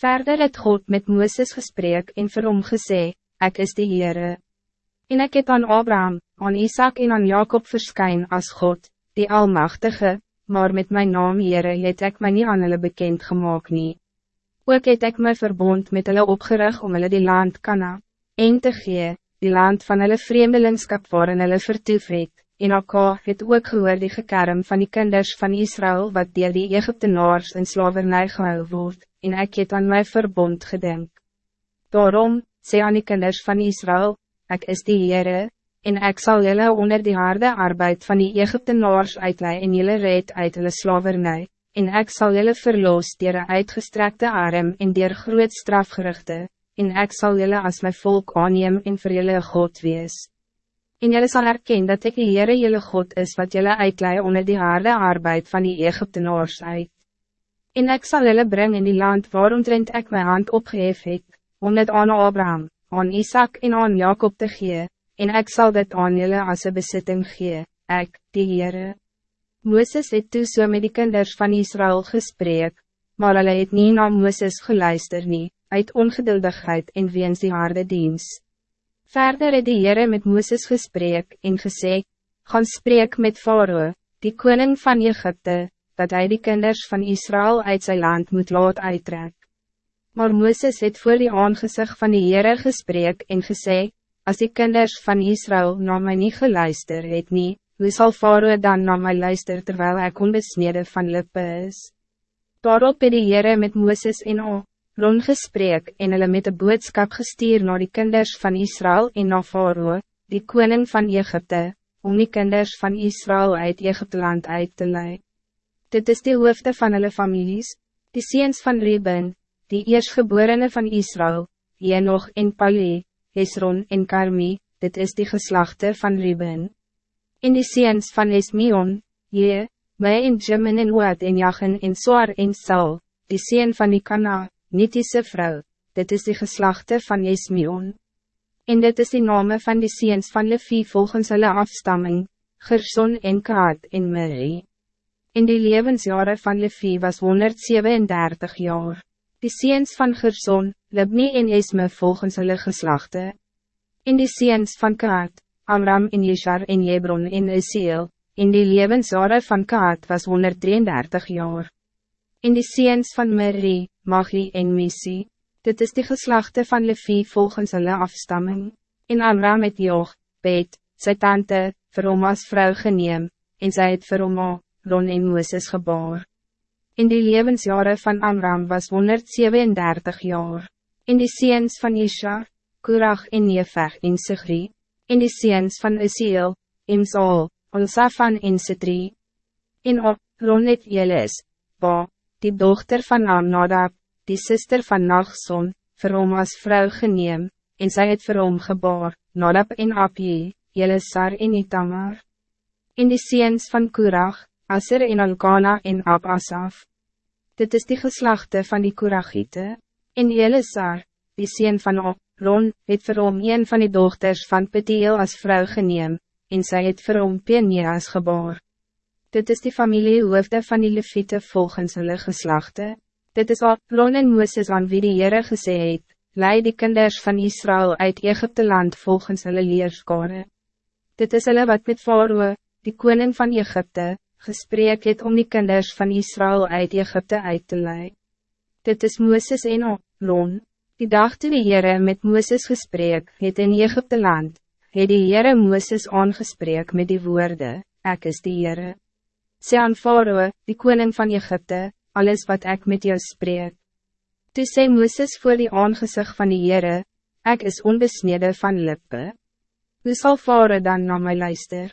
Verder het God met Mooses gesprek en vir hom gesê, Ek is die Heere. En ek het aan Abraham, aan Isaac en aan Jacob verskyn als God, die Almachtige, maar met mijn naam Heere het ek my nie aan hulle bekend gemaakt nie. Ook het ek my verbond met hulle opgerig om hulle die land Kana, en te gee, die land van hulle vreemdelingskap waarin hulle vertoef het, en Akka het ook gehoor die gekerm van die kinders van Israël wat dier die Egyptenaars in slavernij gehou word, en ek het aan my verbond gedink. Daarom, sê aan die kinders van Israël, ek is die Heere, en ik zal jullie onder die harde arbeid van die Egyptenaars uitlei en jullie red uit hulle slavernij, en ik zal jullie verloos dier een uitgestrekte arm en dier groot strafgerichte, en ik zal jullie als mijn volk aanneem en vir jullie God wees. En jullie zal erkennen dat ik die Heere jullie God is wat jullie uitlei onder die harde arbeid van die Egyptenaars uit. En ik zal jullie brengen in die land waaromtrent ik mijn hand opgeheef het, om het aan Abraham, aan Isaac en aan Jacob te gee, en ik zal dit aan jullie als een bezitting gee, ek, die Heere. Mooses het toe so met die kinders van Israël gesprek, maar hulle het nie na Mooses geluister nie, uit ongeduldigheid en weens die harde diens. Verder het die Heere met Mooses gesprek en gesê, gaan spreek met Faroe, die koning van Egypte, dat hij die kinders van Israël uit zijn land moet laat uittrek. Maar Mooses het voor die aangezicht van die Heere gesprek en gesê, als die kinders van Israël na my nie geluister het nie, hoe sal Faroe dan na my luister terwijl ek onbesnede van lippe is? Daarop het die Heere met Mooses en O, Ron gesprek en hulle met de boodskap gestuur naar die kinders van Israël en na Faroe, die koning van Egypte, om die kinders van Israël uit Egypteland uit te leiden. Dit is de hoofde van hulle families, die seens van Reuben, die eerstgeborene van Israël, Jenoch en Palé, Hesron en Karmi, dit is die geslachte van Reuben. In die seens van Esmion, Je, My en Jimin en Oad en Jachen en Soar en Sal, die seen van die Kana, Nitiese vrou, dit is die geslachte van Esmion. En dit is die name van die seens van Levi volgens hulle afstamming, Gerson en Kaat en Mary. In die levensjaren van Levi was 137 jaar. Die seens van Gerson, Libni en Esme volgens hulle geslachte. In die seens van Kaat, Amram en Jeshar en Jebron en Isiel, in die levensjaren van Kaat was 133 jaar. In die seens van Mary, Magli en Misi, dit is die geslachte van Levi volgens hulle afstamming. In Amram het Joch, Bet, sy tante, vir hom as vrou geneem, en sy het vir hom Ron en Mooses geboor. In die levensjaren van Amram was 137 jaar. In die seens van Isha, Kurach en Nefeg en Sigri. In die seens van Isiel, Imsal, Olsafan en Sitri. In op, Ronet Jelis, Ba, die dochter van Amnadab, die sister van Nachson, vir hom as vrou geneem, en sy het vir hom geboor, Nadab en Apie, Jelisar en Itamar. In die seens van Kurach, Aser en Alkana en Ab Asaf. Dit is die geslachte van die Kuragiete. En Elisar, die sien van Op, Ron, het vir hom een van die dochters van Petiel als vrouw geneem, en sy het vir hom Peneas geboor. Dit is die familiehoofde van die Levite volgens hulle geslachte. Dit is Op, Ron en Mooses aan wie die Heere gesê het, leid die kinders van Israël uit Egypte land volgens hulle leerskare. Dit is hulle wat met Faroe, die koning van Egypte, gesprek het om die kinders van Israël uit Egypte uit te leiden. Dit is Mooses en Ron. Die dag toe die Heere met Mooses gesprek het in Egypte land, het die Heere Mooses aangesprek met die woorden: Ek is die Heere. Sê aan Faroe, die koning van Egypte, alles wat ik met jou spreek. Toe sê Mooses voor die aangezicht van die Heere, Ek is onbesneden van lippe. Hoe sal Faroe dan na my luister?